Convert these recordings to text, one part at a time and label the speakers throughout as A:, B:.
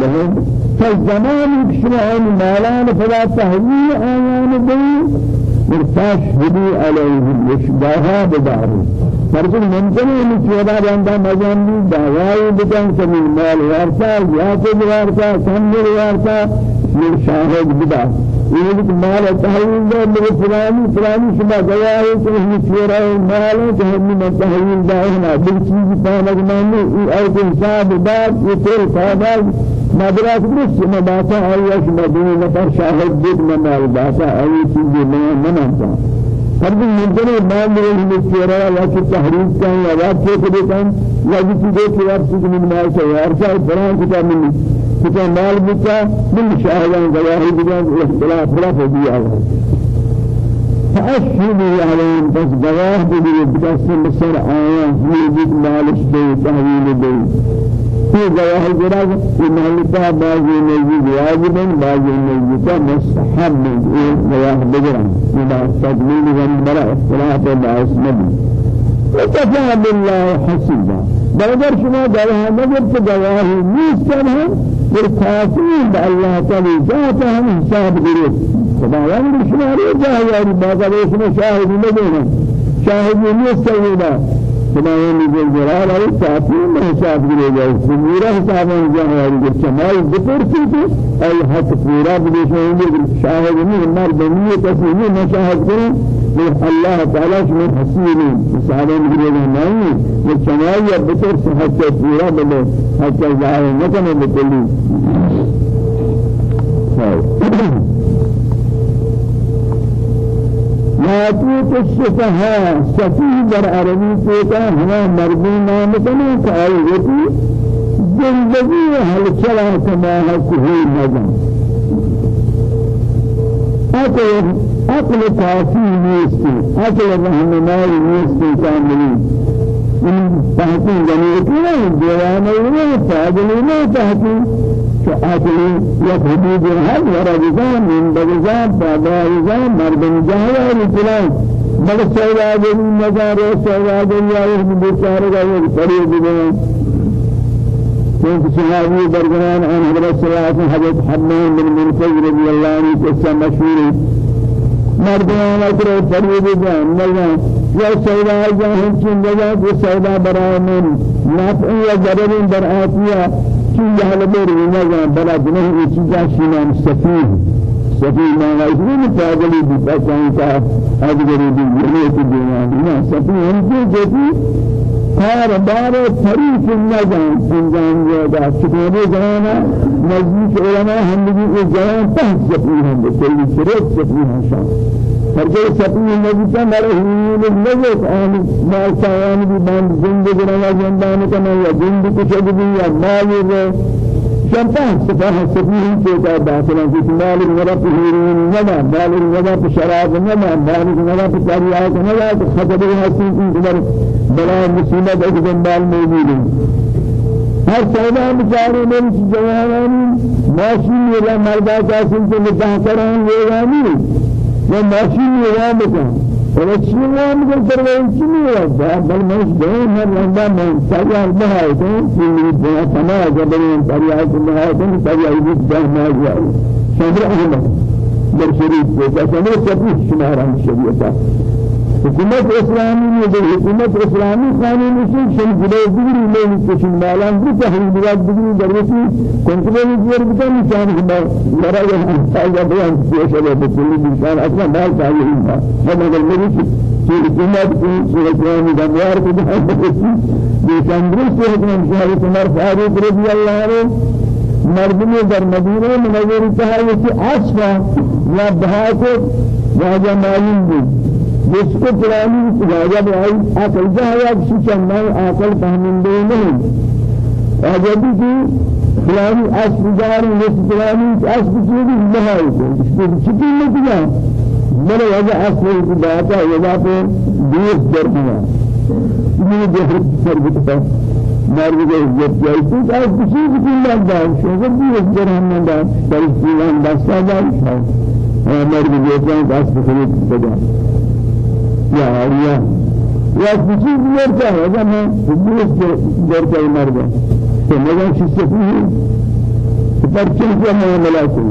A: لهم فالزمان بشرعين مالان فلا تهوي آيان بي مرتشهدوا عليهم يشباها بدارهم فرض ممکن ہے کہ چودا بندہ مجان بھی دعوائی بکن سبیل مال وارثا یا کوئی وارثا سمجھ وارثا یہ شاہد بدا. یہ کہ مال تحویل دے میرے فلانی فلانی شما کہ ہم چورا مال تحویل دا ہے بل چیز پانا ماننے اور کہ حساب یہ تو فائدہ مدرس بس ما باتا آیش مدینہ نفر شاہد دیکھ مال باتا آئی چیزیں میں منع ہر دن ممکن ہے مان لے ہم چہرہ یا کہ تحریف کا یا بات کے کے کام یا دے کے آپ سے من مال یار کا فران کتاب من کتاب مال بچا من شاہدان گواہی بجان اختلاف خلاف دیا ہے فأشهدوا عليهم بس جواه بدي بقسم بسر آية يجيب مالش بي تحويل بي في جواه الجراج المهلكة بعض النجي واجب بعض النجي مستحب. جواه بجرا إذا تدليل من براء اختلاف باعث نبي وكفى بالله حسيبا. بغير شما جواه بالتاسين بالله تعالى ذاتهم حساب قريب خداوند شما رو جاه یاری بازار اسم شاهدی نبینه شاهدی نیست خداوند جل جلال علی میں حساب کرے گا پورا حساب ان جان والی کے چمال بطور سے تو ای حق پورا بدیشوں میں شاہد نہیں مرد نہیں تسلیم نہ شاہد کریں من الله تعالى شما حسين مساعدين بجد نہیں یہ چمال یا بطور سے حق پورا بلے حق الشفهاء سفيه در عربي كيتا هما مرضي نام كنا كآيوتي زندگی حل چلا کما ہے کوئی نظم عقل عقل کافی نیست عقل رحمنائی نیست کاملی. من جنیه کنه دیوانه نه فاضلی نه تحقیق. عقلی یا حدود الحد ورجزان من بجزان فادائزان مردم جاهل رسولان بل سوداگری نظر سوداگری آئے بیچارے کا یہ قریب دینا كنت صحابي برجمان عن حضرت صلاة حضرت حمام بن منفذ رضي الله عنه قصة مشهورة. مردمان أكره فريد جان مردمان يا سودا جاهل چين جاهل سودا برای من نفع یا ضرر در آتیا چیز جهل بر اینا بلا سفیه. سفیه ما غیری متعادلی بیتا چانتا ادگری دی یعنی تی دینا نه سفیه هم جو جتی هر بار طریق نجان انجام یادا چکونه جانا نزدیک علماء هم بگی جان پنج سفیه هم بکلی شرط سفیه هم شان فرجه سپی نجیتا مرهین نجت آن مال سایان بھی بند زندگی رہا زندان کنا یا زند کچھ بھی یا مالی رو شمپان سفاہ سپی ہی چیتا داخلہ کی مال نگا پہیرین نگا مال نگا پہ شراب نگا مال نگا پہ تاریات نگا تو خطب حسین کی کمر بلا مصیبت ایک جنبال موجود ہر سودا بچارے میری جوانانی ماشین میرا مردہ جاسم سے نکاح کران یہ گانی و ماشین نظام بکن ولی چی نظام بکن پر ولی چی نظام بل مش دین هر لندا من سریع بهای تو چی بنا تمام جبرین سریع بهای تو سریع بیت ده ماجرا شامل احمد در شریف کو شامل سبیل شماران شریعت حکومت اسلامی میں جو حکومت اسلامی قانون سے شن جلے دیگری میں کچھ مالان بھی تحریر دیگر دیگری دروسی کنٹرول کیے بتا نشان ہے میرا یہ سایہ بیان کیا ہے بکلی نشان أصلا مال چاہیے ہے ہم اگر میری کہ حکومت کی سورتان دموار کو ہے یہ چندرس سے حکومت؟ شاہد عمر فاروق رضی اللہ عنہ مردم در مدینہ منور کہا کہ اسفا یا راجہ معلوم بھی جس کو پرانی راجہ بھائی عقل جایا کسی چندہ عقل فهمندے نہیں راجہ کی پرانی اصل جاری جس پرانی اصل چیزی بہائی کو۔ کو چھٹی نہیں کیا میرے وجہ اصل کی ہے وجہ پہ دیس در دیا۔ یہ جو سر بتا مرد کو عزت جائے تو اس کسی کی لگ جائے شوگر بھی اس در ہم نے دار در اس دستا جائے مرد جو ہے دس بخیر بجا یا آریا یا کسی دیگر کیا جب میں کے دور کا مرد ہے تو مگر چیز سے بھی برچن کے معاملہ کو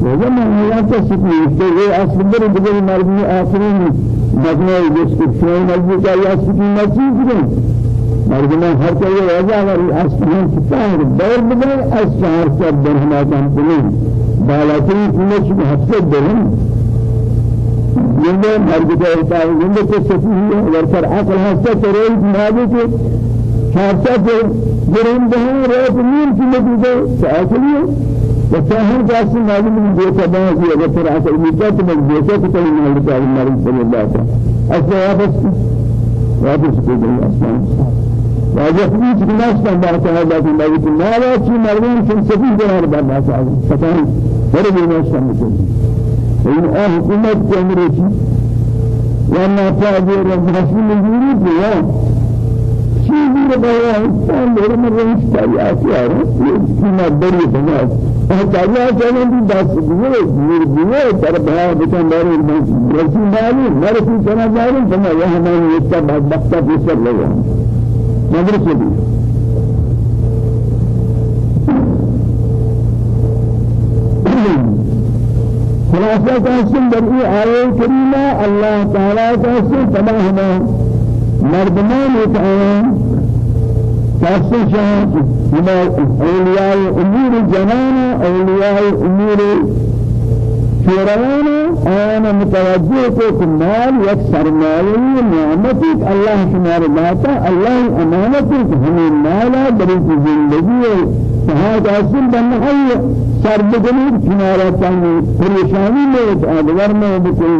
A: وہ معاملہ کا سکی کہ یہ اصل در دیگر مرمی آخری مجموعہ جس کو شوئی مرضی کا یا سکی نصیب کریں مردمان ہر کوئی وجہ وری اسمان ستار دور بدل از چهار سب درہما کام کنین بالاتری کنش حفظت درہم زندہ مرد کا احتاج زندہ کو سفی ہے اگر پر عقل حفظت تروی مادی کے چهار سب درہم دہم روت نیم کی نتیجہ ساکلی ہے وساهم قاسم معلوم من جيسا بازي اگر پر عقل مجد من جيسا کتنی مرد کا مرد صلی اللہ تعالی أصلا واپس واپس کو دیں اسمان واجب نیست که نشتن با تعالی که مگه مالا چی مردم چون سفید قرار بر هر بی نشتن میکنی این حکومت امریکی یا نافذ رسول جوری بیا چیزی رو باید انسان داره من رئیس کاری آسیار کی مدری بناد کاری آسیار بھی دست دیے دیر دیے در بها بکن دار رسول مالی مرسی کنا جاری کنا یہ ہماری اس کا بدبختہ پیسر لگا مدرسة دي خلاصة قاسم برئي آية كريمة الله تعالى قاسم تباهما مردمان يتعاون قاسم شاهد أولياء أمور الجنانة أولياء أمور شورانا آنا متوجه کو کمال یک سرمایه نعمتی اللہ شمار داتا اللہ امانتی ہمیں مالا بری زندگی. فهذا أصل بنحي سر بدنير كنارة تاني پریشانی میں آدوار میں بکل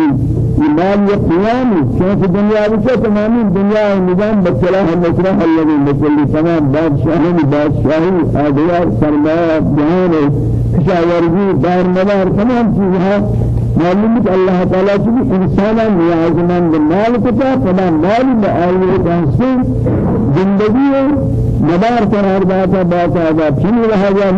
A: ایمان یا قیام شاف دنیا بچے تمامی دنیا نظام بچلا ہے مکرہ اللہ بکل تمام بادشاہی بادشاہی آدوار سرمایہ جہان کشاورزی دار مدار تمام چیزها معلوم ہے اللہ تعالی کی انسان نیازمند مال کتا فلا مال بآئی دانسی زندگی مدار قرار داتا باتا دا چنی رہا جا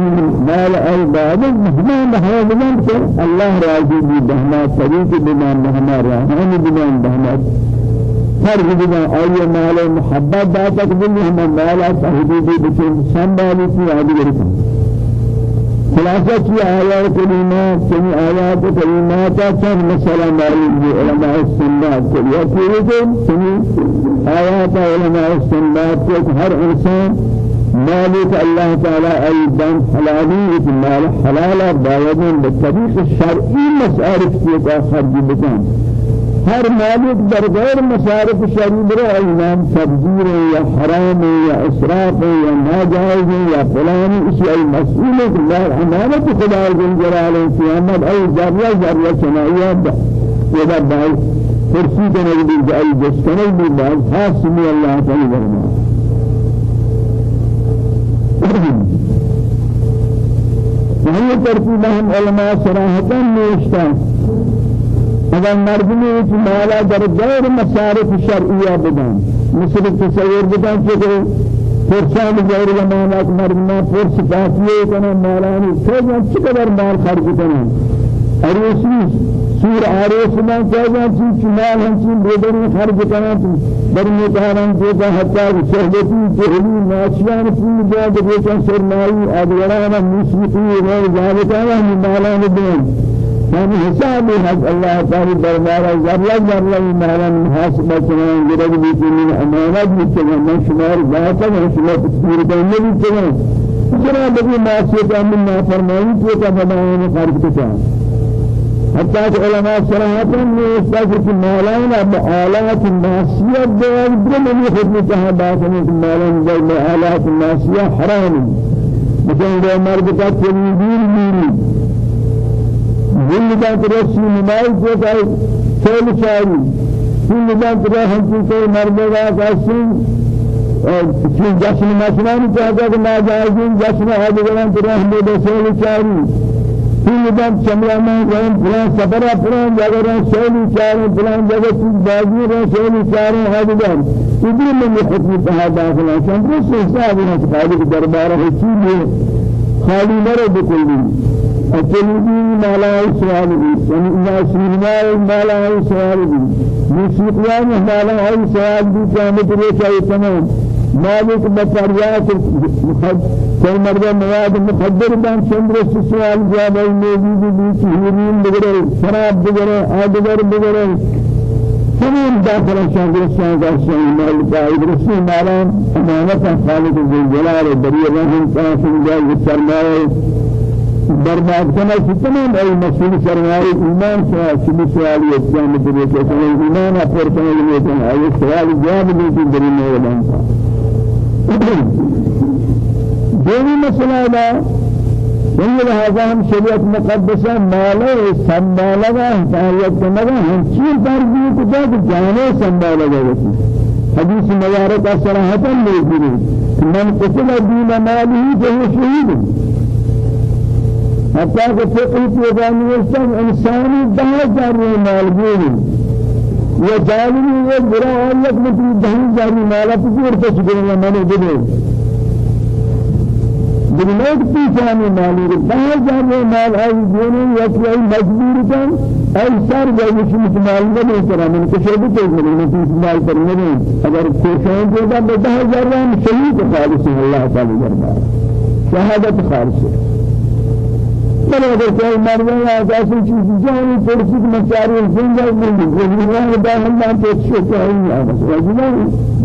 A: مال ای بعد مہمان بہا بلند کر اللہ راضی بھی بہما طریق بمان بہما راہانی بمان بہما ہر جگہ آئیے مال محبت داتا کبھی ہم مالا تحدیدی بچے سنبالی کی آدھی خلاصہ کی آیات کلمات چنی آیات کلمات چند مسئلہ معلوم ہے علماء السنات کے یہ پوری چنی آیات علماء السنات کے ہر انسان مالك الله تعالى أيضا حلالي مال حلال بايدين بالطريق الشرعي مسارك في خرج بكان هر مالک در غیر مصارف شریع را ایمان تبذیر یا حرام یا اسراف یا ناجائز یا فلان اسی ای مسئول اللہ امانت خدا جل جلالہ قیامت ای ذریعہ ذریعہ چنائیہ ودا بائی فرسی کنگی بھی جائی جس کنگی بھی باز حاسمی اللہ تعالی ورمان وهي ترتيب هم علماء صراحة نوشتان اگر مردمی ایک مالا در غیر مصارف شرعیہ بدن مثل تصور بدن کہ فرسان غیر زمانات مردمان فرس پاسیے کنا مالانی سوچا چقدر مال خرج کنا عروسی سور عروس میں سوچا چی چمال ہم چی بیدری خرج کنا در متحرم کو حتی صحبتی جہلی ناشیان پول جاد بیچن سرمائی ادورانا موسیقی غیر ہم مالان بدن۔ يعني حساب حق الله تعالى دربار ذرة ذرة مالا محاسبة كمان جرد بيتين أمانات بيتين من شمار ذاتا من شمار تسمير كمان بيتين جرى بدي معصية من ما فرمائي كيتا فدائين خارج كتا حتى علماء صراحة من يستاذ مالان بآلات المعصية دور برمني خدمتها باسمة مالان دور بآلات المعصية حرام. مثل کا تنبير ميري زندگی کرے سی نماز کو کہے چول چاری زندگی کرے ہم کو مرنے کا کسی کہ جشن مسلمان چاہتا کہ ناجائز جشن کرے ہم دے چول چاری زندگی چمڑا میں جان پلان سفر پلان جگہ چول چاری پلان جگہ چیز بازی رہے چول چاری آدگران ادھر میں حکم تھا داخل ہے چند حساب ہے کہ خالق دربار ہے چیز خالی نہ بکلی أكلمي ما لا سوال بي الناس من ما لا سوال بي موسيقيان ما لا سوال بي كامل تريشة تمام مالك بفریات كل مرة مواد مخدر بان چندر سوال جواب موجود بھی چہرین بگڑے شراب بگڑے آدگر بگڑے تمام داخل شاگر شاگر شاگر مال قائد رسول مالا امانتا خالق الجلال بريء رحم قاسم جاء سرمایہ برباد کرنا تمام ای مسئول سرمایہ ایمان سے شبی سوالی اسلام دریئے کہ ایمان اپر کرنے کے لیے ہے سوال جواب دیتی دری تھا دوسری مسئلہ ہے یہ لہذا ہم شریعت مقدسہ مالے سنبھالا حفاظت کرنا ہم چیز پر بھی کتا کہ جانے سنبھالا گا حدیث مبارک صراحتا لے من قتل دین ماله فهو شهيد حتى فقہ پیغام وسط انسانی دہ جاری مال گوری یہ ظالمی یہ برا حالت میں دہ جاری مال پکور میں نے دے دنیات کی جانی مالی دہ جاری مال ہے گوری یا کہ مجبور کن. ای سر جائے مش مال نہ کرا من کو شے بھی میں نے مال پر نہیں اگر کوشاں دے دا دہ جاری شہید خالص اللہ تعالی دربار شہادت کوئی مردوں یا ایسی چیز جانی پرسی کہ مچاری زندہ بندی زندگان دا ہم نہ پوچھ سکتے ہیں یا بس وجنا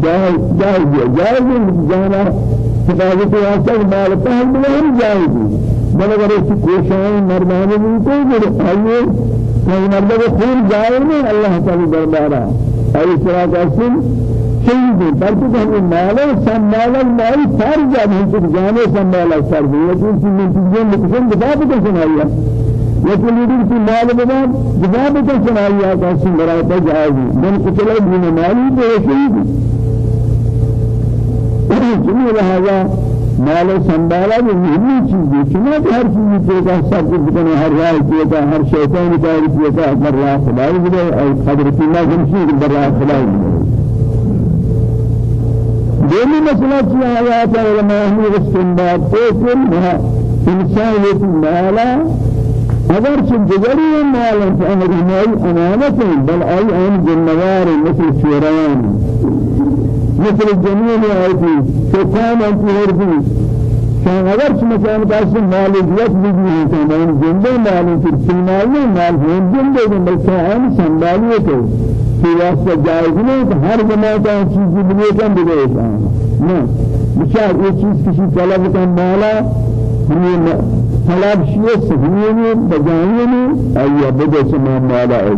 A: جائے جائے جائے جانا حفاظت واسطہ مال پہل بنا ہم جائے بنا اگر ایسی کوشاں مردان بھی کوئی میرے آئیے کوئی مردوں کو خون جائے نہیں اللہ تعالی دربارہ ایسی طرح کا سن شيء برضو هم مال سنبال المال فرج هم تجاني سنبال فرج لكن في من تجين لكن جواب كيسن آيا لكن يدين في مال بنا جواب كيسن آيا كاسم برای تجاوی من قتل ابن مالی به شيء جميل هذا مال سنبالا بھی مهمی چیز ہے۔ چنا کہ ہر چیز کے کا سب کچھ کرنے ہر رائے کیا تھا ہر شیطان کا کیا تھا ہر راہ خدای بھی اور حضرت اللہ جمشید برا خدای بھی دومی مسئلہ کیا آیات علماء احمد استنباد تو انسان یہ مالا اگر چن جگری مالا فأمر ہمائی امانت بل آئی آن جنوار مثل شیران مثل جنین آیتی شکان انتی ہردی شان اگر چن مکان کاسی مالکیت بھی ہے تو جندے مالی پھر سلمالی مال ہوں جندے بلکہ آن سنبالیت ہے واسطة جائز نہیں کہ ہر جماعت کا چیز بنے کم بگے نہ بشار یہ چیز کسی طلب کا مالا ہمیں طلب شیئے سہیے میں بجائیے میں آئیے بدے سما مالا ہے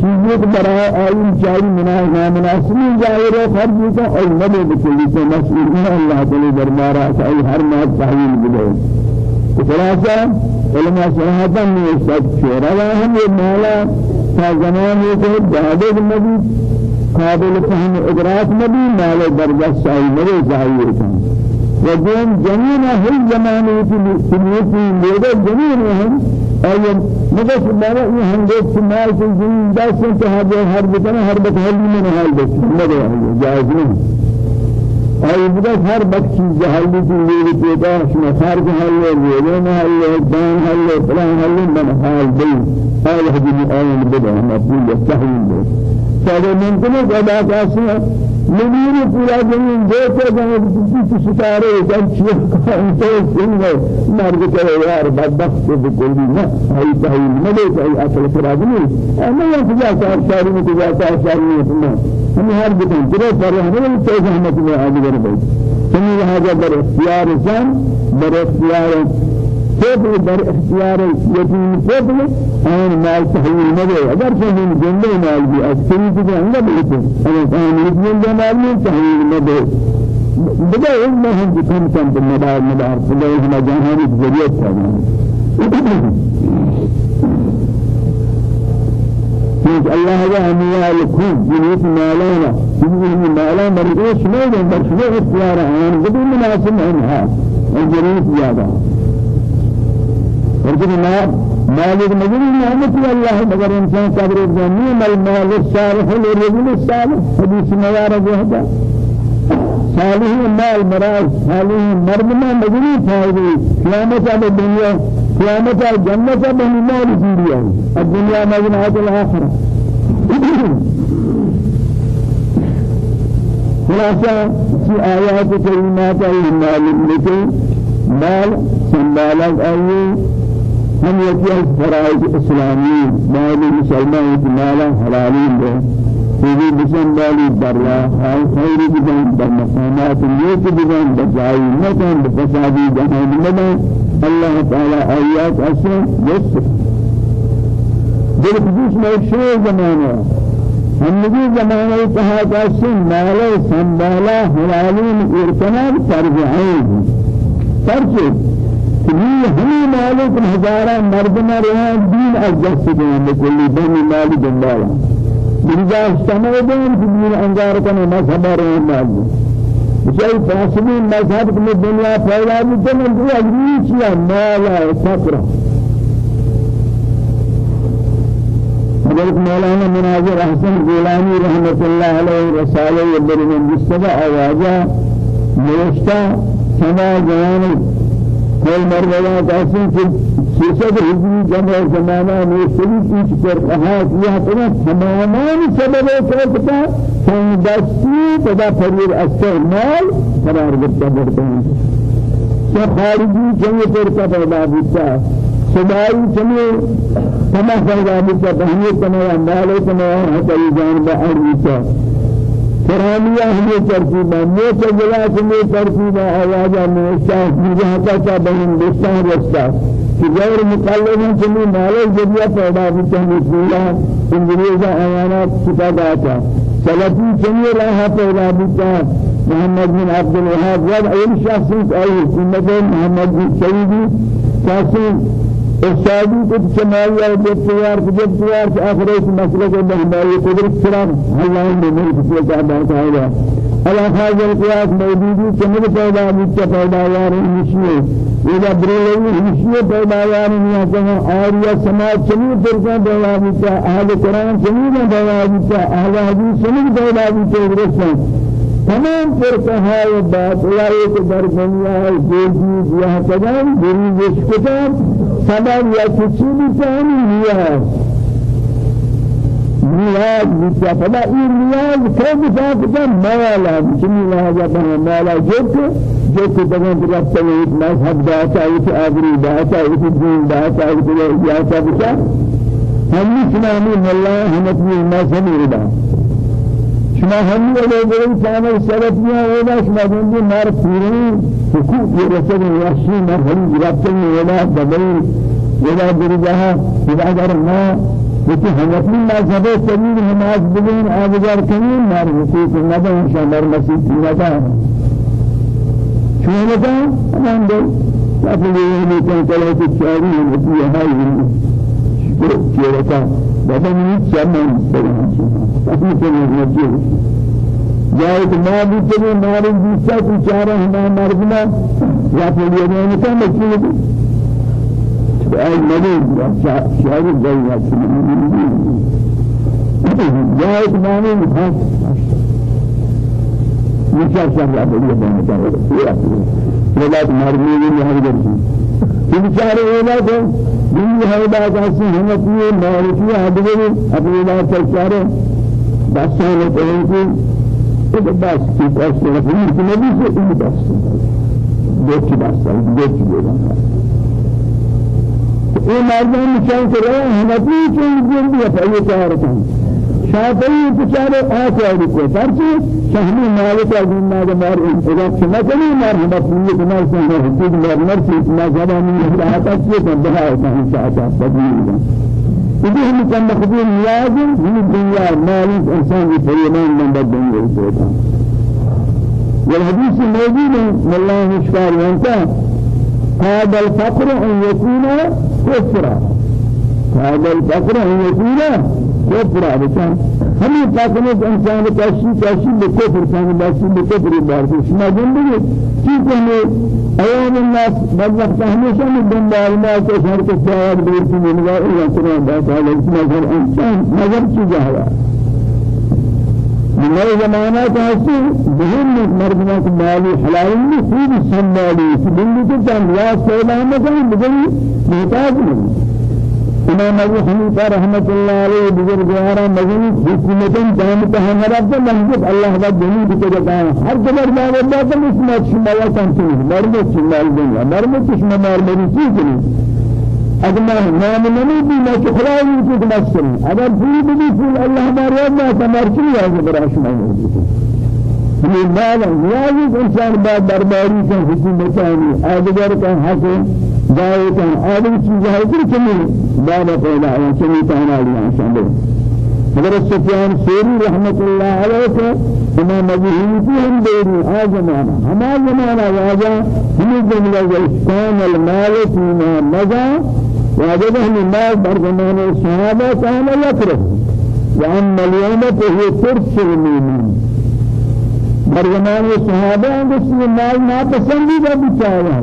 A: چیزیں کہ برائے آئین چاری نامناسبی ظاہر ہے خرجی کا اور نبی بکلی سے مسئول اللہ تعالی دربارہ کہ ہر مات تحویل بلے خلاصہ علماء صراحتا میں وقت شعرہ ہم یہ مالا؟ تا زمانے کو جادب نبی قابل فهم ادراک نبی مال درجہ صحیح نبی ظاہر کن. و دون جمین ہل زمانے کی سنیتی لیدر جمین ہم اور مدس بارا یہ ہم دیکھ سمال کی زمین دست سے ہر بکنا ہر بکنا میں نحال بس نبی جائز نہیں أي بدأ هر بخشي جهل في الليل كذا شما خارج هل ويلون هل دان هل فلان هل من حال دي هذا هذه آية بدأ مقبول يستحيل فهذا ممكن أن أسمع مدير پورا زمین دیکھے جانے کسی ستارے جب کا انتے سن گئے مرد کرے یار بدبخت سے بکلی نہ ہائی تحیل نہ دے چاہیے اصل خراب نہیں اما یہ کجا چار چاری میں کجا چار چاری میں سننا ہمیں ہر بکن جرے پر ہمیں تیز احمد میں بڑھ گئی سنی لہذا بر اختیار زن بر اختیار قبل در اختیار یتیم قبل آن مال تحویل نده. اگر فهم جنده مال بی از کمی که انگا بیته اگر آن یتیم مال بی تحویل نده. بدا علم هم بکم کم به مدار مدار خدا هم جهانی ذریعت کرده كيف الله هو أموالكم جنيت مالانا. جنيت مالانا مريض شمال بس شمال اختيار عن بدون مناسب عنها الجنيت زيادة ولكن ما مالك مجرد نعمة الله مگر إنسان قدر الجميع المال الصالح للرجل الصالح حديث موارد هذا صالح المال مراد صالح مرد ما مجرد فائدة قيامة الدنيا قيامة الجنة بني مال الدنيا الدنيا مجرد الآخرة خلاصہ کی آیات کریمات المال لکے مال سنبالت آئیے یکی از فرائض اسلامی مال مسلمان مالا حلالین دے سيدي بسم بالي برا هاي خير بجان بمقامات اليوت بجان بجاي مكان بفسادي جهان مدى الله تعالى آيات أسر يسر دل خصوص میں شو زمانہ ہم نبی زمانہ کہا کہ سن مالے سنبالا حلالین ارتناب فرض عین فرض یہ ہمیں مالک ہزارہ مردمہ رہا دین از جس کے بکلی بنی مالی دنبالا برجا استعمال دين في دين أنجار كنا مذهب رحمه بشيء فاسدين مذهب في الدنيا فلا بد من دوا جيشيا مالا فقرا حضرت مولانا مناظر احسن گیلانی رحمت الله علیه رسالة یبر من جسد آوازا نوشتا سما جوان کوئی مرغا کاسی کہ سیسد ہجری جمع زمانہ میں سری کچھ پر کہا کیا تو تمامان سبب کرتا کہ دستی تدا فریر استعمال قرار گرتا برتا ہے خارجی جمع پر کا پیدا ہوتا سمائی جمع تمام پیدا ہوتا بہنی تمام مال تمام حتی جان بہر ہوتا فرامیا ہمیں ترتیبہ موت جلا ہمیں ترتیبہ آوازہ موشا مجھتا کا بہن بستان رستا کہ غیر مقلب ہیں چلی مالے ذریعہ پیدا ہے مسئلہ انگریزہ آیانات چھتا داتا۔ سلطی چلی راہ پیدا ہوتا محمد بن عبد الوهاب ود اول شخص اي سنت محمد بن سيدي قاسم استادی کو چمایا جب تیار جب تیار آخر اس مسئلے کو بہمائی قدرت سلام اللہ نے میرے کسی کا بات آیا اللہ خاص القياس موجودی چمر پیدا مجھ پیدا یار مشیے یہ برلوی مشیے پیدا یار نیا کہ آریا سماج چمی پر کا پیدا مجھ اہل قرآن چمی پیدا مجھ اہل حدیث چمی پیدا مجھ تمام فرقهای باطلایی که در دنیا جیدی بیاه کدام بریزش کتاب سبب یا کچی بیتانی نیاز. نیاز بیتا فلا این نیاز که بیتا کتاب مالا چمی لحظا بنا مالا جب جو کہ دگن رفت ایک مذہب داتا ایک آبری داتا ایک دین داتا ایک داتا بچا ہم اسلامی ملا ہم اپنی مذہبی شما هم ولی بری شامل سلطنیا ولا شما جنبی مار پیری حقوق رسد وحشی مار هم جرابتن ولا دبل ولا بری جها ولا اگر ما وقتی همتی مذهب سبیل نماز بگین آبجار کنین مار حقوق ندن شما مسیح ندن شما ندن أمان دل لكن يهمي كان ثلاثة شهرين وفي هاي شيرتا بدن بدن اپنی سے نجیب جائے کہ ماں بھی چلے مارے دوسرا کو چارہ ہمارا مردنا یا پھر یہ نہیں کہا مچلی بھی اے مریض شاعر جائے یا جائے کہ ماں نے خاص مشاء شاء بڑی بہن کا پورا پورا بیچارے ہونا تو دین ہے بات ایسی ہمتی مالکی آدمی اپنی بات چارے دستان تنکی ایک بس کی بس رفیق کی نبی سے این بس دو کی بس دو کی دیگا یہ مردان نشان کر رہے ہیں نبی کے جن بھی اپنے کار کن شافعی بیچارے آسان کو پرچے شہمی مالک از ما مار اذا كما كان مار هم بقول ما سنه حدود مار مرسي ما زمان من هذا كيف بها كان ساعات بدي إذا هم كان مخبور لازم من الدنيا مالك إنسان يفريمان من الدنيا السوداء والحديث الموجود من الله مشكار وانت هذا الفقر أن يكون كفرا هذا الفقر أن يكون كفرا بكان هم يفقرون إنسان كاشي كاشي بكفر كان باشي بكفر بارك شما جنبه كيف أيام الناس مذهب همیشه من دنبال ما كشهر كشهر بيرتي من غير الله سبحانه وتعالى مذهب إنسان چیزا ہے من زمانہ کا ہستی بہن مردنا کو مالی حلال میں خوب سنبھالی بندی کو جان یا سیلا میں محتاج نہیں امام ابو حنیفہ رحمت اللہ علیہ بزرگوارا مدنی حکومتیں جانتا ہے مرد منجد اللہ کا بکے جاتا ہے ہر قدر مال اللہ کا اسمت شمالا کنتی ہے مرمت شمال دنیا مرمت شمال مری چیز نہیں اگر میں نمی بھی میں خدا کی تمثل اگر پوری بھی پھول اللہ ہمارے میں تمرچی ہے کہ یہ مال نیازی انسان بعد درباری کا حکومتانی آدگر کا حق جائے کہ آدم چیز ہے کہ چمی بابا پیدا ہے چمی تانا لیا شامل حضرت سفیان سوری رحمت اللہ علیہ کو امام ابو حنیفی ہم دیری آ زمانہ ہما زمانہ واجہ ہمیں جملہ وإسكان المال فيما مضى واجبه المال بر زمان الصحابة كان يكره وأما اليوم فهو ترس المؤمن بر زمان الصحابة عند المال ما پسندیدہ بچایا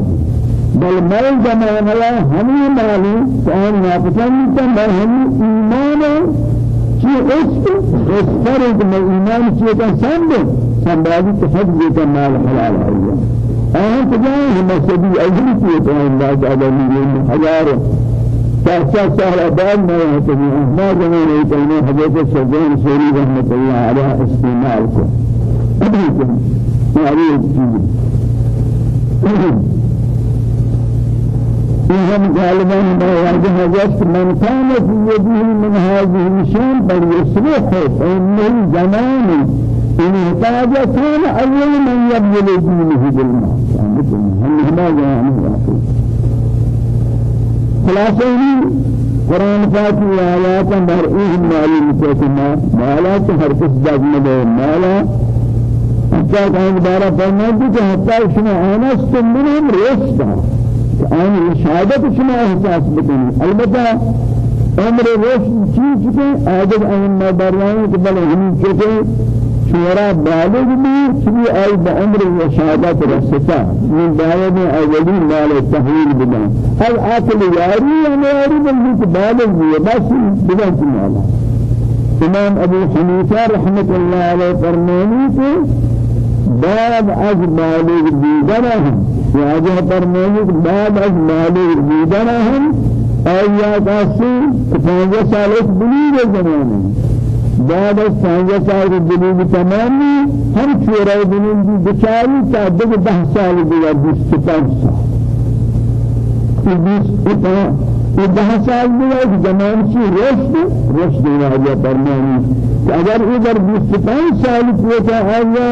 A: بل مال زمان لا همي مالي كان ناپسند بل هم ایمان چی اسم اسفرد من ایمان چی کا سند سنبازی تفضل کا مال حلال ہے آن تجاہ ہم سبی اجری کی تو اللہ تعالی نے ہزار تاسع سهل أبان ما يهتمي ما جمعنا يتعلم حضرت الشجان سوري رحمة الله على استعمالكم فيهم غالبا ما واجه جست من كان في يده من هذه الشام بل يصلحه فإنه زمان إن احتاج كان أول من يبذل دينه خلاصة قرآن فاتح آيات مرئيه معلوم كما مالا کس داد مدے مالا حتى كان بارا فرمائے کہ حتى شما آنست منهم رشدا آن شهادت شما احساس بکنی. البته عمر روش چیز که آدم این مداریانی که بله همین که شورا بالغ بھی چلی آئی بعمر و شهادت رستا من باید اولی مال تحویل بدن هل عقل یاری یا نیاری بلکہ بالغ بھی بس بدن مالا. امام ابو حنیفہ رحمت اللہ علیہ فرمانی کہ بعد از بالغ دیدن واجه فرمائے بعد از مالک دیدن ہم آیات آسی پانچ سال اس بلیغ زمانے بعد از پانچ سال بلیغ تمامی ہم چورای بلیغ بچاری تا دو دہ سال دیگر بیس پانچ سال. بیس یہ دہ سال دیگر زمان کی رشد؟ رشد واجه فرمائے اگر ادھر بیس پانچ سال پوچھا آیا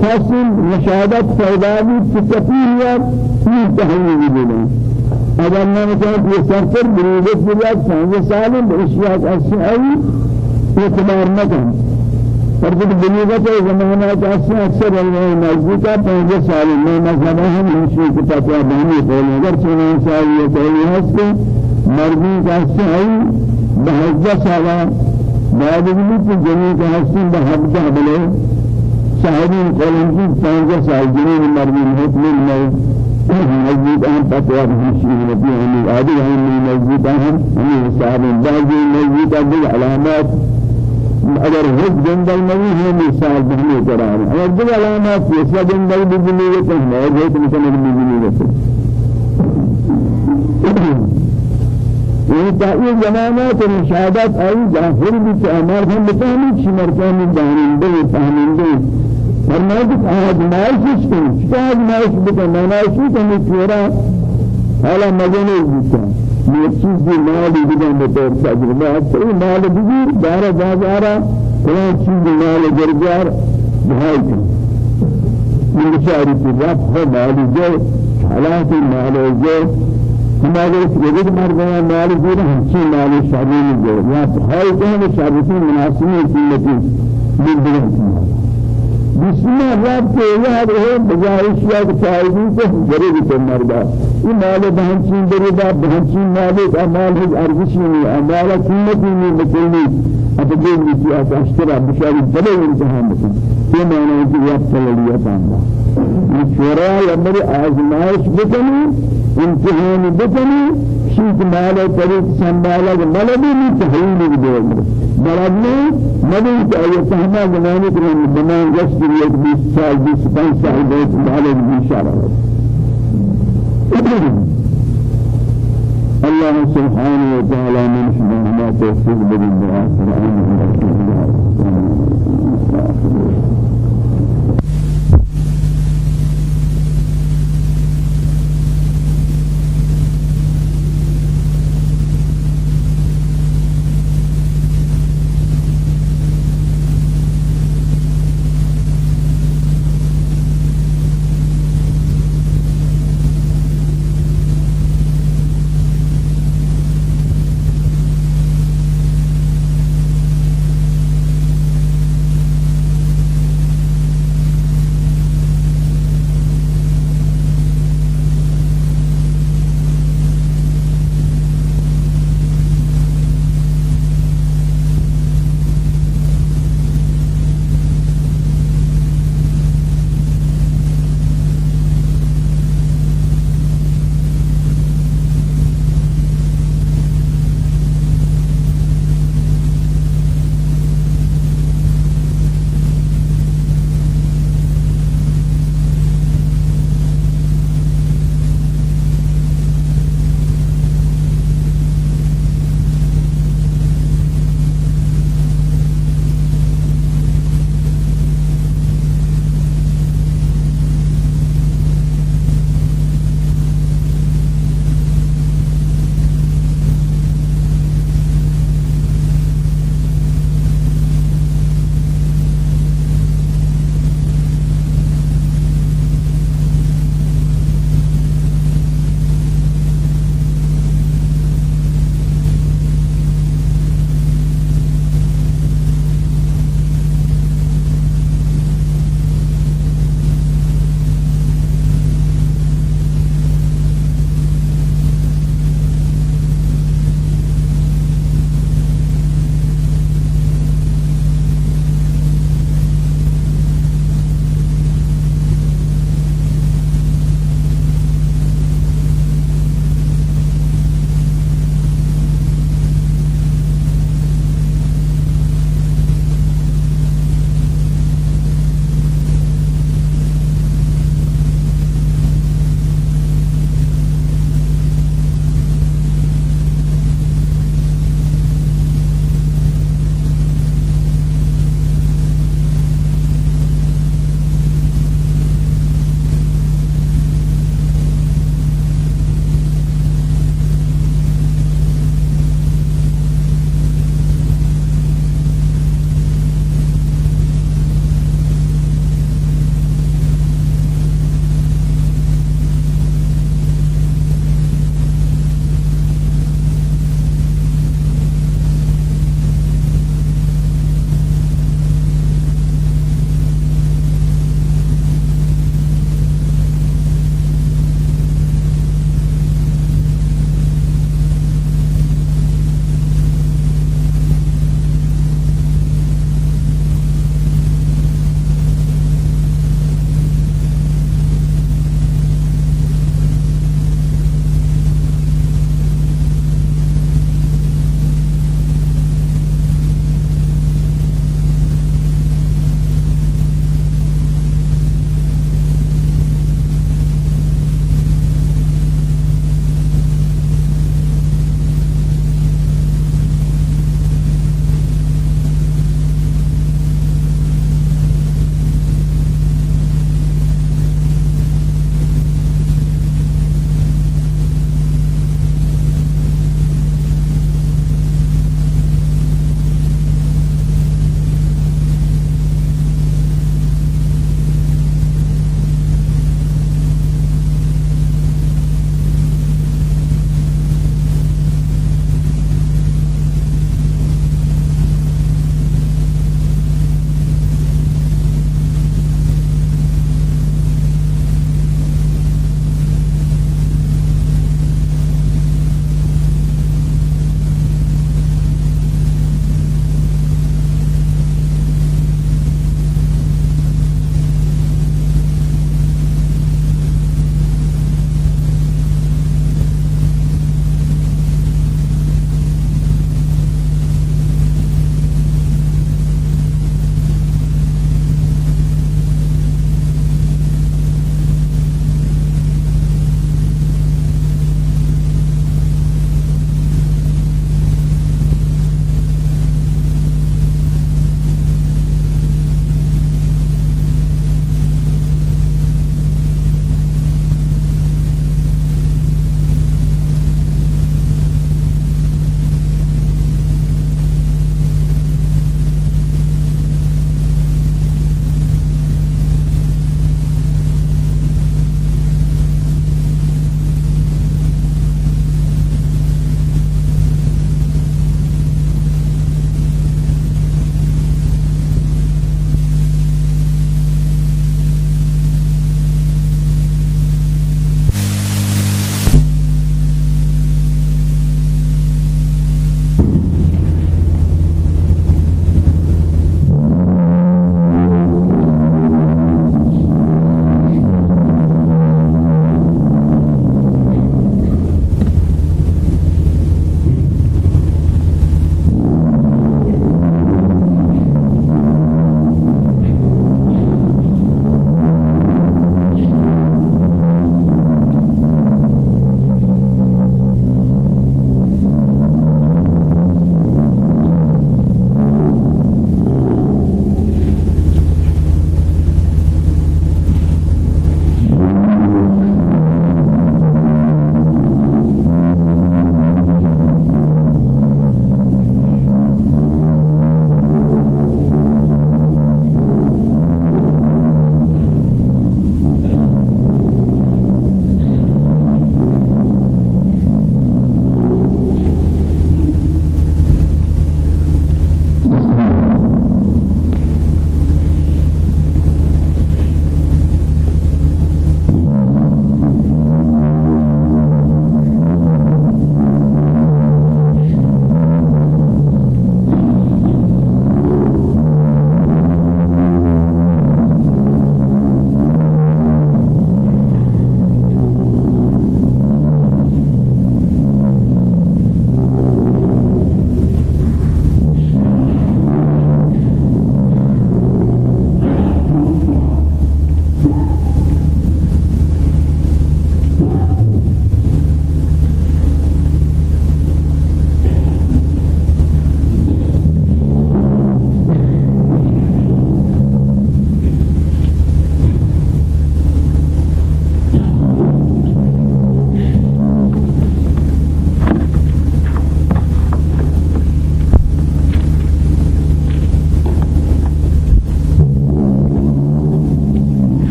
A: حاصل مشاهدات فائدانی تکفیریت این تحلیلی بدن اگر ما مثلا في سرسر بریدت بیاد پنج سال به اشیاء اشیایی اعتبار نکن. جب بریدت زمانہ اصل اکثر علماء نزدیکا پنج سال میں مذہب ہم ہمشی کی پتہ بہنی قول. اگر چنہ سال یہ قول ہے کہ مردی کا اشیائی بہجہ سالہ بعد بھی جنی کا حسن بہجہ صاحبین قلنجی پانجا سالگرین مردین حکم میں نزدیک آن پتوار ہمشیر نبی ہمیں آدھی ہمیں نزدیک آن. ہمیں صاحبین بعضی نزدیک آن. دیگر علامات. اگر حج جنگل نہیں ہے مثال بہنے قرار. اگر دیگر علامات تیسرا جنگل بھی بنی گئے تو ہمیں حج مثلا بھی بنی گئے یہ تائی زمانات مشاہدات آئی ظاہر بھی کہ ہمارے ہم بتانے چی مرکانی دانندے فہمندے فرمائے کہ آزمائش کو کیا آزمائش بکن منائشی کنی چورا؟ حالا مجنے بیتا یہ چیز بھی مالی بکن بطور تجربہ تو مال بگیر دارا بازارا کلان چیز مال بہائی کن من بشاری کی رب ہے مالی جو حالات مال جو ہمارے سیدھ مردوں مال جو ہمچی مال شادی جو یا بہائی کن شادی مناسبی قیمتی من بگن بسم رب کے یاد ہے بجائے کے فائدے سے غریب کو مردا۔ یہ مال بہن چین دردا بہن چین مال کا مال ہے ارزش نہیں مال قیمت نہیں مکلنی اب جو بھی اس اشترا بشاری بڑے امتحان میں یہ معنی ہے کہ یہ چل لیا تھا یہ چورا لمر آزمائش بکنی امتحان بکنی شیط مال طریق سنبالا مال بھی نہیں تحلیل بھی بلد میں مدن کے آیت تہنا زمانے کے بنان جس کے لیے بیس سال بیس پانچ سال بالغ بھی اشارہ الله سبحانه وتعالى من شبه ما توفيق بالدعاء قرآن أوس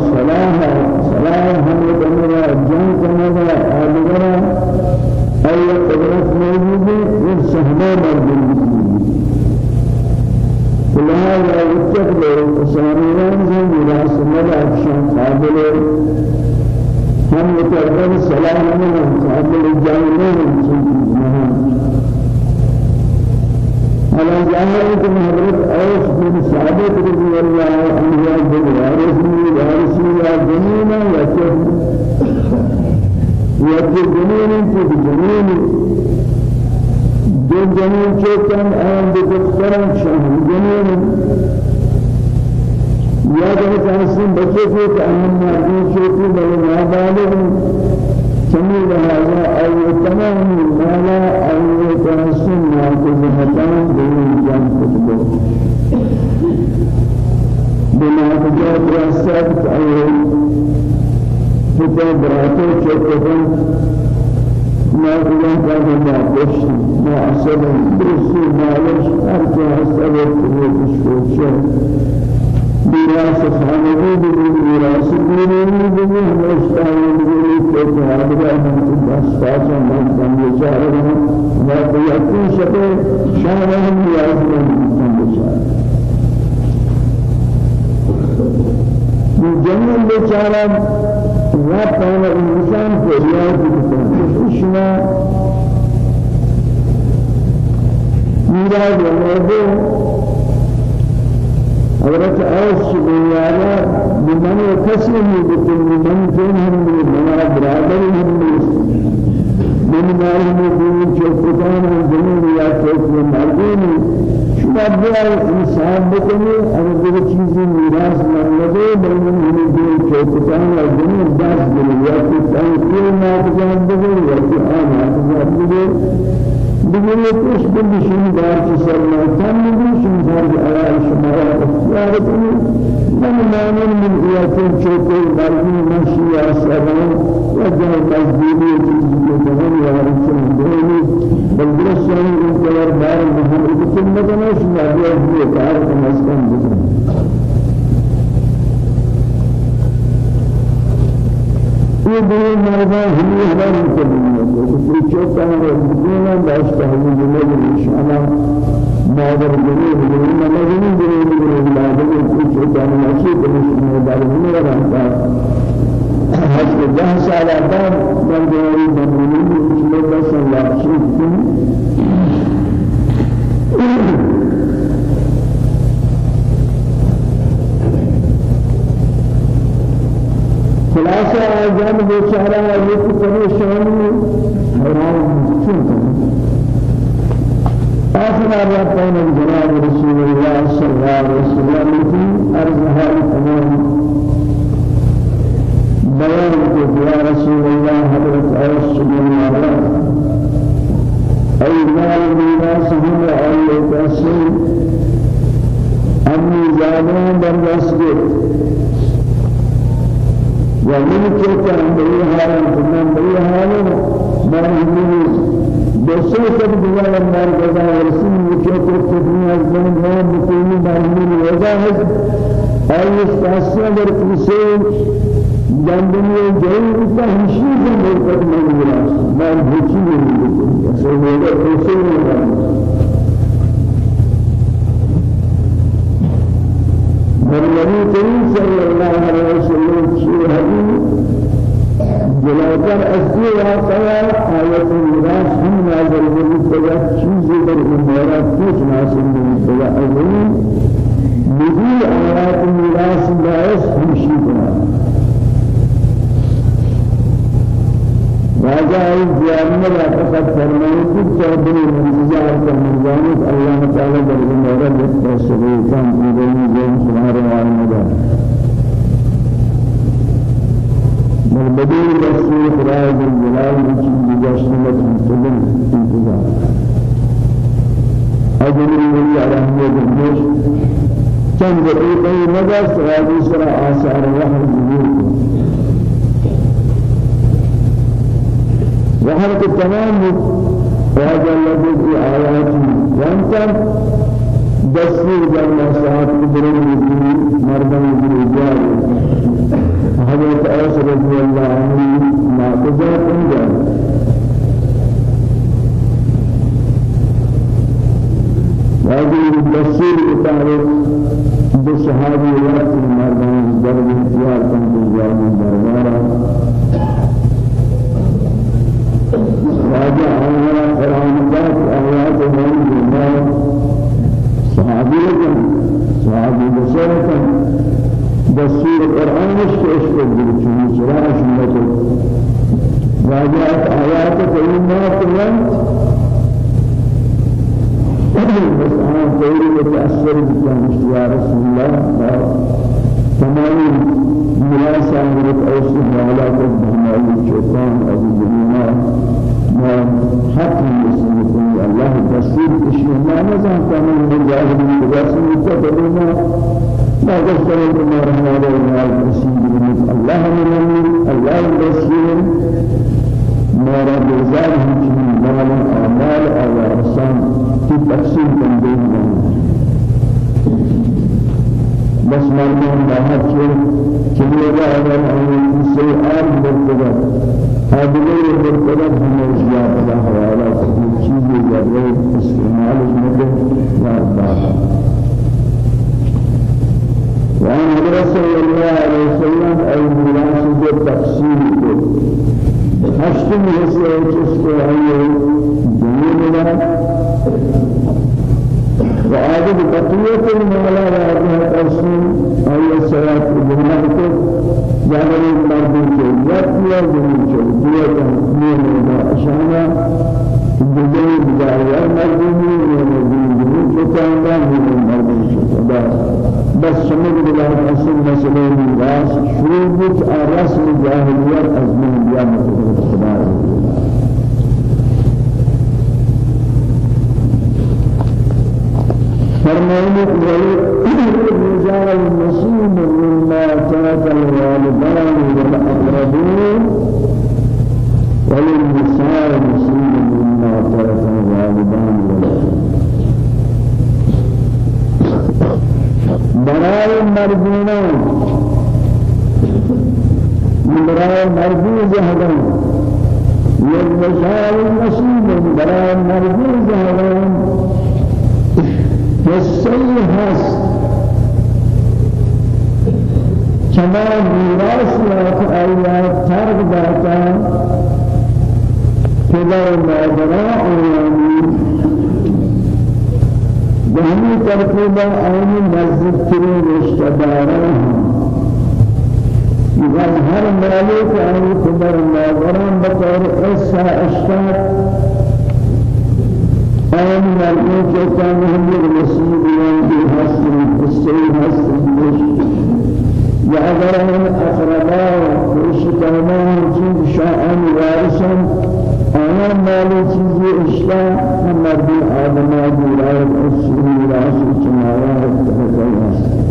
A: الصلاح صلاح ہم نے جنگ کرنے کا آدگرہ أي قدرت موجودة والسهمة موجودة فلهذا يتقبل الإسلاميين زي مراس مدى أكشان قابل هم يتقبل سلام من قابل الجاهلين على جاهل حضرت أوس بن ثابت رضي الله يأتي جنين في جنين دو جنين چوکن آن بکترن شهر یا جنس انسان بچے کو کہ اہم مردی چوکی بلے نابالغ. سمی لہذا أي تمام مالا أي تنسن ناکز حتان دین جان کتبو بنا کجات رسد أي كتاب براته شكرا ما قلنا كذا ما بش ما أصل برسي ما لش أرجع أصل كل شيء میراث خانگی بھی میراث دینی بھی ہمشتائی بھی کہ ہمارا ہم دس پاس ہم سمجھ چاہ رہے ہیں میں کوئی اپنی شکل شان ہم میراث میں سمجھ چاہ جنن أنا الإنسان في رياض إشنا ميراث وموضوع حضرت أوس بنيانا بمن يكسر بكل من فيهم من برادرهم من مالهم من شوفتان من يا شوف من بیار انسان بکنی اگر دیگه چیزی میراث نمیده بلکه همین دیگه چوکتان و زمین دست داری یا که سان کل ناتجان بگیر یا که آن ناتجان بگیر بگیر یکیش بندشون دار تن میگیر شما دار آیا شما را اختیار کنی من مانن من ایاتون چوکه مرگی منشی یا سرمان یا جای مزدوری چیزی که کنن یا رچن دونی بلکه شما این کار بار محمد سنت نش نبی ہے کار مسکن بکن یہ دو مردا ہم ہمارے کرنے کو چوکا ہے دنیا داشتا ہے جنہیں انشاءاللہ مادر جنہیں جنہیں مدنی جنہیں جنہیں مادر کوئی چوکا ہے کہ اس میں دار خلاصہ آجان بیچارہ یہ تو پریشانی حیران چون کریں تمام ربنا جناب رسول الله صلى الله عليه وسلم في أرضها تمام بيان يا رسول الله حضرت أوس بن الله أي مال ميراث هم أي تسليم أمي زادان بردست ومن كان بيها من بيها ما هي دوسرے سب دنیا میں مار گزا رسول کے تو دنیا میں وہ مقیمی باہمی وجہ ہے اور اس قصہ در کسی جندنی جئی کا ہمشی سے والنبي كريم صلى الله عليه وسلم حديث جلوتر اصلی واقعہ آیت میراث ہم نازل سزا چیزیں در امورات کچھ نازل ہوئی سزا اولین نزول آیات میراث باعث ہمشی بنا راجع لا تقد فرمائے کہ چودھری منزار کا مرزانت اللہ تعالی در امورات يسترسل كان في بني جون سبحانه وتعالى بدون رسول خدای جلال کی جشنت مسلم انتظار. اجر من رحمت الجوش چند دقیقه نگاه سراغی سرا آثار وحی ظهور وحر کے تمام واجہ اللہ کی آیات وانتا دستور جرم صاحب کی مردم کی حضرت أنس رضي الله عنه ما قدر كنجا هذه التفسير إطارة بصحابي وقت المردان درب اختيار كان بجواب دربارا راجع على قرآن کریمات بس أنا تقول متأثر بكلام يا رسول الله ما قصر ما رحمه الله الله من الله البصير ما رب زاد من مال أعمال أو أرسام في تقسيم تنبيه بس مرمان اگر ہم سے آر مرتبہ حاضرے مرتبہ ہمیں زیادہ اللہ حوالہ کرنے چیزیں ضرورت استعمال یا اللہ وعن رسول الله عليه وسلم أي ملاحظة التفسير هشتم حصة جسد أي جميل وعادة بقية المولى هذه التفسير أي صلاة الجمعة جعل المرض الجيات يا جميل جيات من أشانا الجزائر بجاية المرض من المرض من المرض بس سمجھ بلا اصل مسئلے میراث شروع بت رسم جاہلیت از من بیا مطلب خدا فرمائنے الرجال المسلم مما ترك الوالدان والأقربون وللنساء المسلم مما ترك الوالدان والأقربون برای مردینان برای مردی زهران یک بشار نصیب برای مردی زهران حصی هست چما میراث یا آیات ترک داتا پدر مادران آیانی بهمی ترتیبا آنی نزدیک ترین رشتہ داران إذا هر مالك أن خبر ناظران بطور إسا أشتاق آن مرمون که کان همین نصیب یعنی حسن السید حسن یا اگر هم اقربا و اشتامان چیز آیا مالی چیزی اشتا مردی آدم آدی رای اصولی راسی چنایا اتفاقی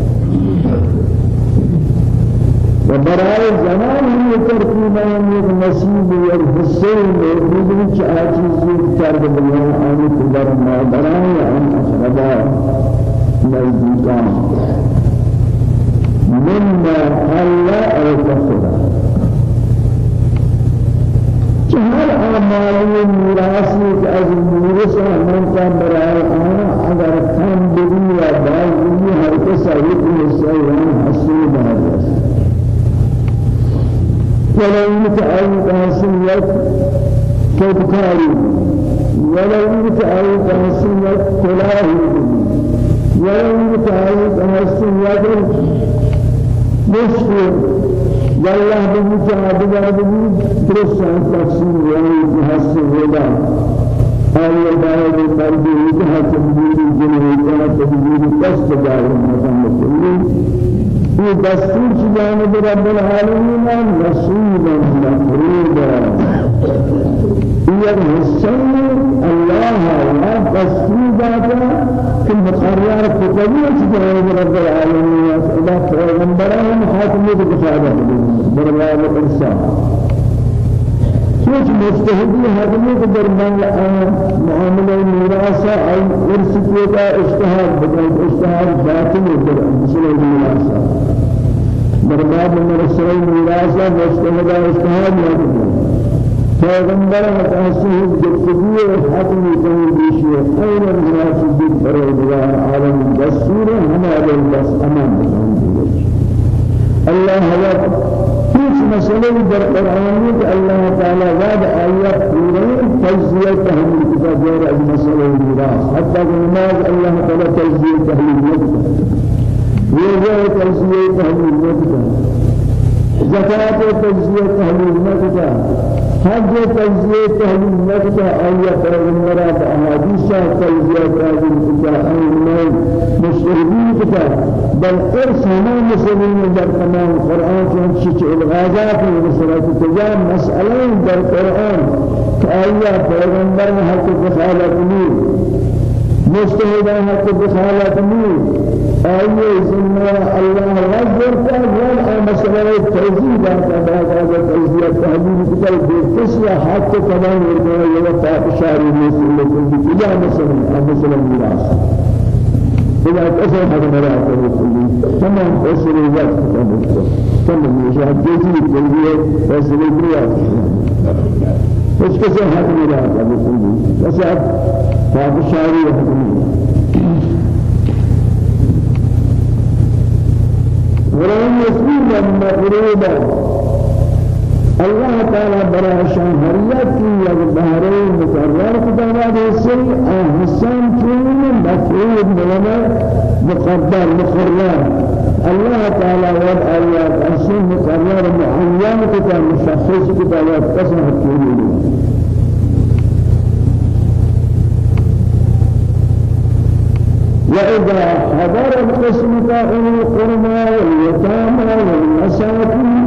A: و برای زمان ہم ترکیبا یک نصیب و حصے موجود چه آچیزی کرد بیان آنی کدر مادران آن اخربا نزدیکان. مما حل أو کفر چهر آمالی میراسی که از من کن برای آن اگر کم بگی و باز هر کس یک یعنی حصول بهر ولو يتعلق حسنية كبكاري ولو يتعلق حسنية كلاهي ولو يتعلق حسنية مشكل والله بمجاهدة بمجاهدة درسان تقسيم يعني حسن ولا آية بعد مرد وجهة تبديل جنة تبديل قصد دار مثلا في دستور جانب رب العالمين نصيبا مفروضا إذا حسن الله لا دستور ذاته في مقرر كتبية جانب رب العالمين پیغمبران حاكمية بخارة برغاب الإنسان مستحدی حدمی کے درمیان معاملہ میراث ای ارث کا اشتہار بدل اشتہار باطن در مسئلہ میراث برباد مرسل میراث مستحد اشتہار یا پیغمبر تحصیل جفتگی حتمی کنی بیشی خیر دید پروردگار عالم دستور ہمارے بس أمان. بکن اللہ حضرت مسئلے در قرآن کہ اللہ تعالی وعد تحلیل کتاب غیر از مسئلے میراث حتی کہ نماز اللہ تعالی تجزیہ تحلیل نکتا یہ جو تجزیہ تحلیل نکتا زکات تجزیہ تحلیل نکتا حج تجزیہ تحلیل نکتا آیا پیغمبرات احادیث تجزیہ تحلیل نکتا این مشترکین کتا بل ارس همه مسلمین در تمام قرآن چون شیچ الغازات و مسئلات تجام مسئله در قرآن آیا پیغمبر حق بخالت نیر مجتهدان حق بخالت نیر آئیے زمنا اللہ رجل مسئلہ توضیح داتا بعد از توضیح تحلیل کتاب بکسی حق تمام ورگاہ یہ پاکشاری مسئلہ کلی کجا مسئلہ مسئلہ میراث. إذا كسر هذا مرات كله تمام كسر الوقت تمام مشاهد جيسي كله كسر الوقت إيش كسر هذا مرات كله كسر فاق الشعري هذا ولم يسلم مغروبا الله تعالى برا شهريات يا بهارين مقرر كتابات السر أحسن كل مفروض لنا مقدر مقرر. الله تعالى وضع آيات أحسن مقرر معين كتاب مشخص كتابات قسم كل وإذا حضر القسمة أولي القربى واليتامى والمساكين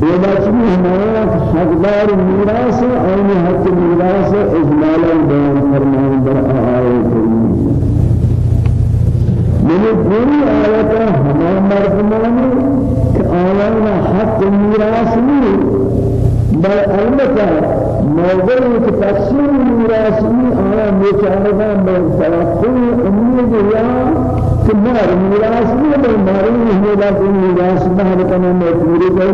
A: وبچنی ہمارا حقدار میراث اور حق میراث اجمالا بیان فرمان در آیت من پوری آیت ہمارا مردمان کہ آیانا حق میراث نہیں بل البتہ موضوع کہ تقسیم میراث نہیں آیا بیچارہ میں توقع امید یا کہ مار میراث نہیں بل ماری نہیں میراث مہر کرنے میں پوری کر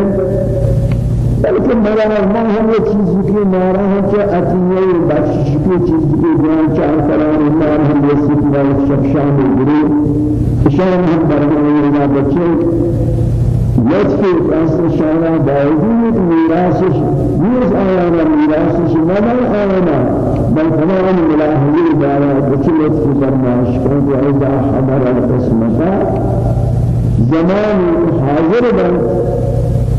A: بلکہ مرا ما ہم یہ چیز کی مارا ہے کہ اتیے بخشش کی چیز کی جان چار قرار مار ہم یہ سیکھ والے شخصان گرو شان ہم برنے یا بچے لطف قصد شانا باوجود میراثش نیز آیانا میراثش نمال آیانا بل تمام ملاحظه دارا بچه لطف فرماش کہ ایزا حضر القسمتا زمان حاضر بن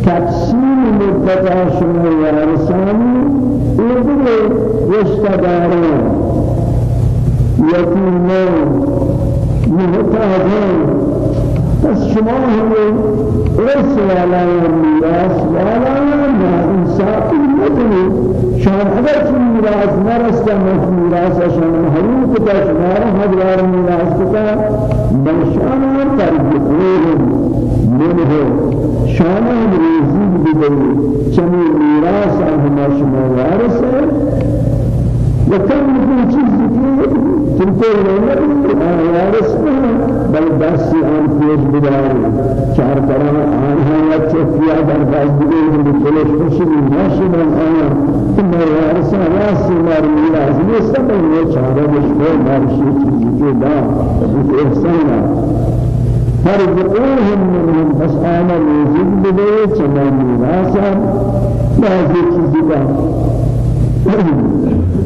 A: تقسیم مدت شما وارثانی ایدی رشتہ داران یتیمان پس شما ہمیں ارس والا یا میراث والا یا انصافی نکنی شان اگر چون میراث نرستا مش میراث شان محروم کتا شمارا حدوار میراث کتا بل شان ترجیح منه شان ریزی بدهی چمی میراث ہما شما وارث ہے وكم من چیز تلك الأمر وارث بل دس عن فيش بدار چار کرا آنها یا چفیا در باز دیگر بکلش کشی ناشی من آیا ثم وارث راس مار میراث نیست بل یہ چارہ مشکل مارشی چیزی کے دا اس احسانا فرزقوهم منهم بس آنا موجود بدے چنا میراثا بعضی چیزی کا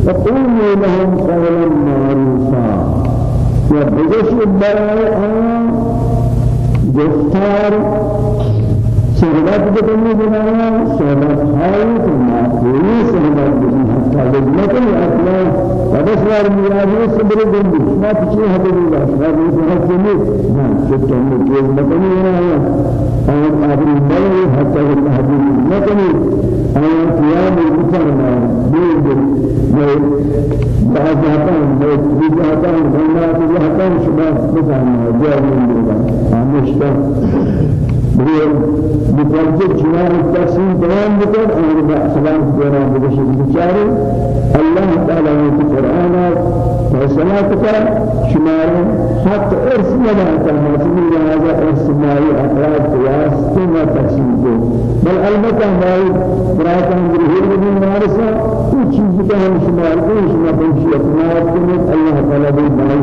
A: فقولوا لهم قولا معروفا وبدش البراء گفتار صحبت بکنی بنایا صحبت هایی که معقولی صحبت بکنی حتی بکنی أصلا ودشوار میراجی صبر بندی. ما پیچه حدی دیگر ما بیش حد کنی نه چطور میگه بکنی بنایا. آن آبری بایی حتی حدی بکنی آن قیام بکنی بیل بیل بعض هاتان بیل هاتان بنا بیل هاتان شما بکنی جای من دیگر بتوجه جوار التقسيم بيان بكر أمر سلام دوران بدشة بشارة الله تعالى في القرآن فصلاة بكر شمار حتى إرس لنا كمسلم هذا إرس ماي أفراد قياس ثم تقسيم بل البته ماي قرآن عند الهير من مارسا كل شيء كان شمار كل شيء بنشي أفراد الله تعالى بالماي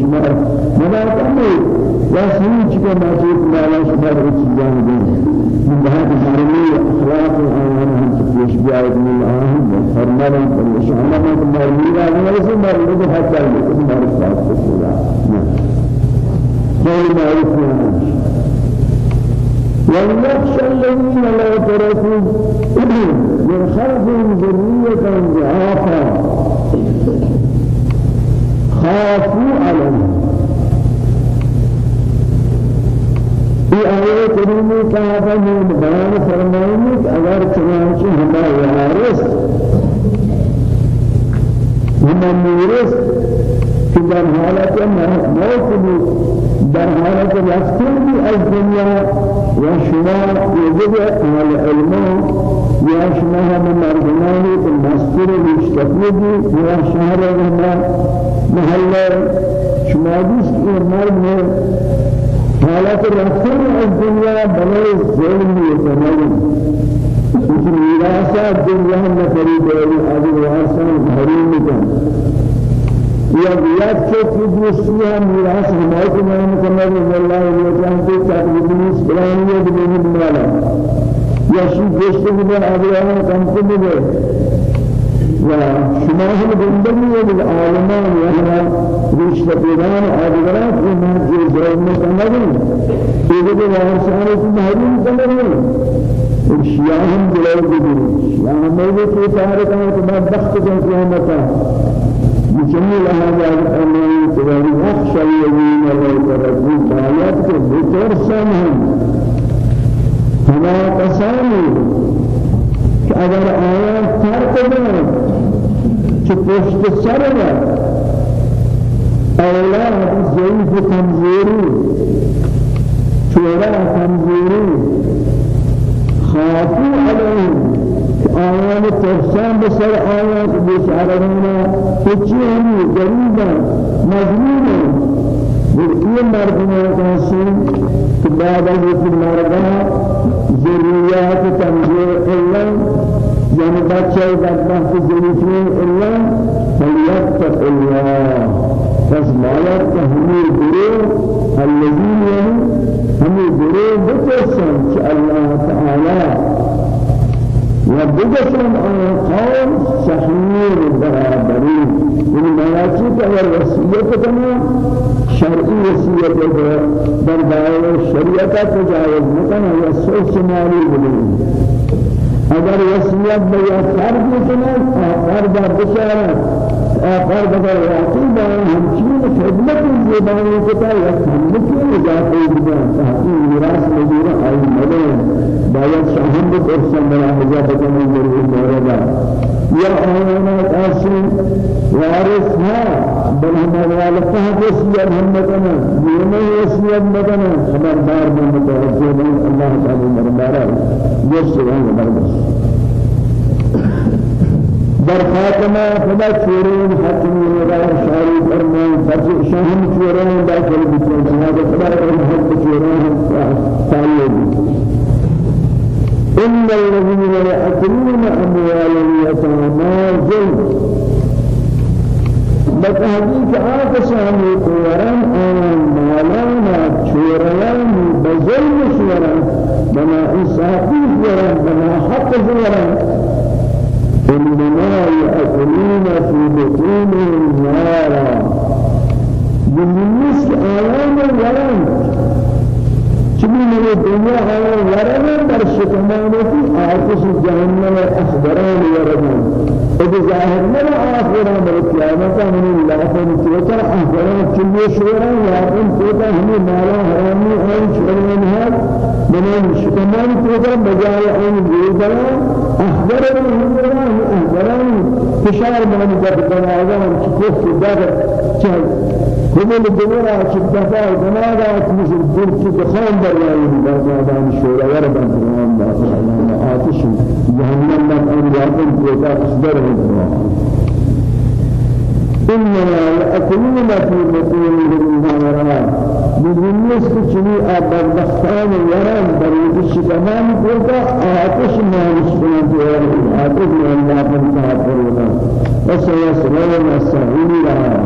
A: شمار منا كمل یا سنی چکا معصیت مالا شما رو چیزان دیں من بہت ظالمی اخلاق آیان ہم پیش بیاید من آہم فرمانا پر شاءاللہ میں تمہاری میرا نہیں مر لوگ حد کر لے تمہارے ساتھ کو پورا قول معروف وليخشى الذين لا تركوا من خلفهم ذرية ضعافا خافوا عليهم آية كريمة كافة من بيان فرمائنه اگر چنانچہ ہمارا وارث ہم میرث کہ در حالت موت بھی در حالت رفتن بھی از دنیا و شما یجب أهل علم یا شما هم مردمانی که مستر مشتقی بھی یا شهر محل شما دیست که مرد حالات رفتن از دنیا بلای ظلم یتمنی اس میراث دنیا نفری بیاری آدی وارثان حریم کن یا بیاد کے درستی ہے میراث ہمارے نام کمر اللہ علیہ وسلم کے ساتھ ابلیس برانی ہے بنا یا شی گشت بھی آدی کم کو بھی وشما هم بندگی بالعالمان یعنی رشته پیدان آدگرات که من جز ظلم کنگی ایده که وارسانه که محروم کنگی شیعه هم جلال بگیری شیعه هم میگه که تاره کنه که من بخت کن قیامتا بجميع هذا الأمر تبالي أخشى الذين لا يتركون آيات بترسمهم فما قسامي. كأجر آيات بهم کہ پشت سر أولاد ضعیف کمزوری. چورا کمزوری. خافو علیهم آیان ترسان بسر آیات بشعرهنا کچی ہمی گریبا مظلوم یہ مردمان کہاسیں کہ بعد از یہ مردمان ذریات تنظیر اللہ يعني بچه بدبخت جنسين إلا فليتق الله بس ما يرتهم الدروب الذين هم الدروب بتسن الله تعالى وبدشن عن قوم صحيح برابرين من ملاكيك والوسيلة كما شرعي وسيلة در دائرة الشريعة تجاوز مكان هي السوء شمالي بلين اگر وصیت به یک فرد کنند فرد بشارت. آخر بگر واقعی با همچین خدمت زبانی کتا یا خدمتی اضافه بگن تحقیق میراث مدیر آئی مدن باید شاہم بکرسن ملاحظہ بکنن ضرور موردا یا آیانا کاسی وارث ها بل والدہ وصیت ہم بکنن دینے وصیت بکنن خبردار میں متوجہ بن اللہ تعالی مرمارا ہم برداشت در خاتمه خدا چورین حکم وغیرہ شاری فرمان فرض شاہم چورین داخل بکن جناب خدا کرم حق چورین تعلیم إن الذين يأكلون أموال اليتامى ظلم. بتحقيق آكسان يقولون أن مالانا چوريان بظلم شوران بما إنصافي شوران بما حق شوران إنما يأكلون في بطونهم نارا. بالنسبة آيان میرے دنیا ہے ورم در شکمانتی آتش جہنم اخبران ورم اذا ظاهر من آخرا من قیامت من الله فنسيتا أخبران چلی شورا یا ان توتا ہمیں مالا حرامی آن شوران ہے من شکمان توتا بجائے آن دیدنا أخبرنا فشار من ذلك الأعظم شكوك الدار شهر هم الدنيا شدفاء جنادا مثل الدين تدخان بريان بريان شورا وربا بريان آتش جهنم من أن يأكل بيتا أصدره إنما يأكلون في بطونهم نارا بالنسبة كشني أبد بختان يرام بريد الشتمان فوقا آتش ما نسكن تيار آتش ما الله من كافرنا وسيسرون السعيرا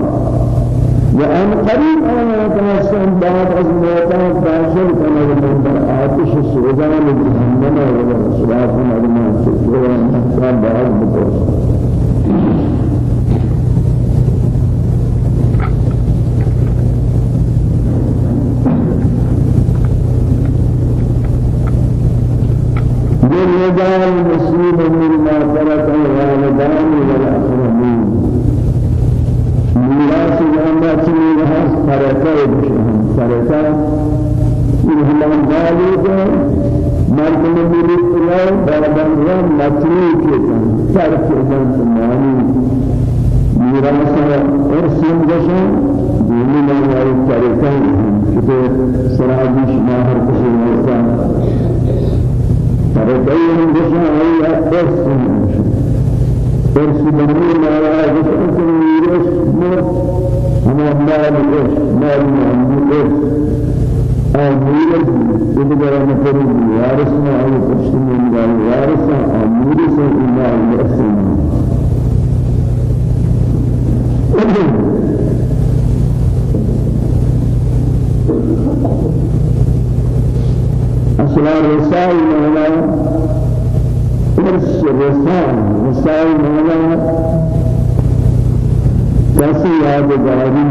A: وأن قريب أنا تنسم بعد از موتا داخل كما من آتش السودان لجهنم ولا سلاف مرمان سكرا بعد بقول للرجال نصيب مما ترك الوالدان تنيرها تركه بشهم تركه إلهام ذلك مرد نبيل الله بابان رام مطلوب كتن ترك جنس ماني ميراث ارسم جشن ديني من يعيد تركه كتير سراجيش ماهر كشي مرسان فرقين جسم أي أقص إرس بني ما لا جسم كميرس مر أنا مال إرس مال إرس أو ميرس إذا كان نفرد وارث ما أي قصة من قال وارث أو ميرس إلا إرس أصلا رسائل معنى إرس رسائل رسائل معنى كسي يادگاری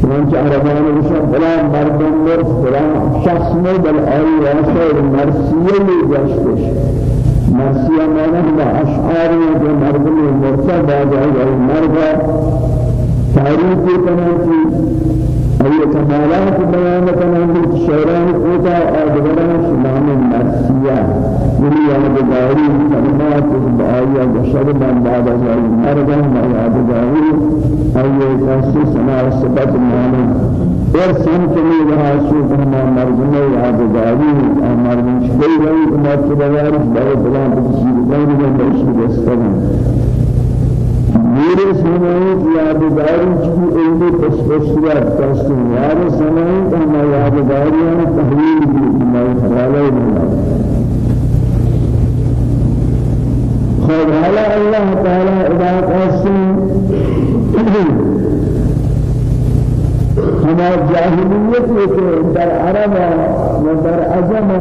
A: چنانچہ عربان بشن فلان مردم مر فلان شخص میں بل آئی واسطہ مرسیہ لی جشتش مرسیہ معنی ہم اشعار جو مردم مرسہ باجائی مرد تعریف کرنے کی أي كمالات بيان كمان الشعران قوتا أدبران سلام المرسية من يوم داري كلمات بآية بشر من بعد ذلك مردا ما يعد داري أي كاسي سماع السبت مانا ورسم كمي لها سوف ما مرجنا يعد داري مرجن شبي رأي ما تبغاري بارد بلان بتشير داري من بشر بستان میرے سنائیں کہ یادگاری کی ایلی پسپسیات کاستے یار سنائیں کہ ہم یادگاریاں تحلیل کی ہمارے حوالے میں خود حالا اللہ تعالی ادا قاسم ہمارا جاہلیت کے در عرب و در عجم